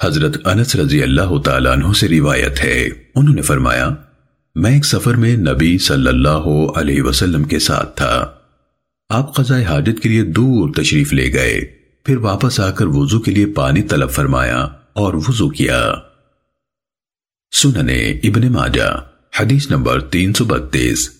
حضرت انس رضی اللہ تعالیٰ عنہ سے روایت ہے۔ انہوں نے فرمایا، میں ایک سفر میں نبی صلی اللہ علیہ وسلم کے ساتھ تھا۔ آپ قضاء حاجت کے لیے دور تشریف لے گئے۔ پھر واپس آ کر وضو کے لیے پانی طلب فرمایا اور وضو کیا۔ سننے ابن ماجہ، حدیث نمبر تین سو بتیس۔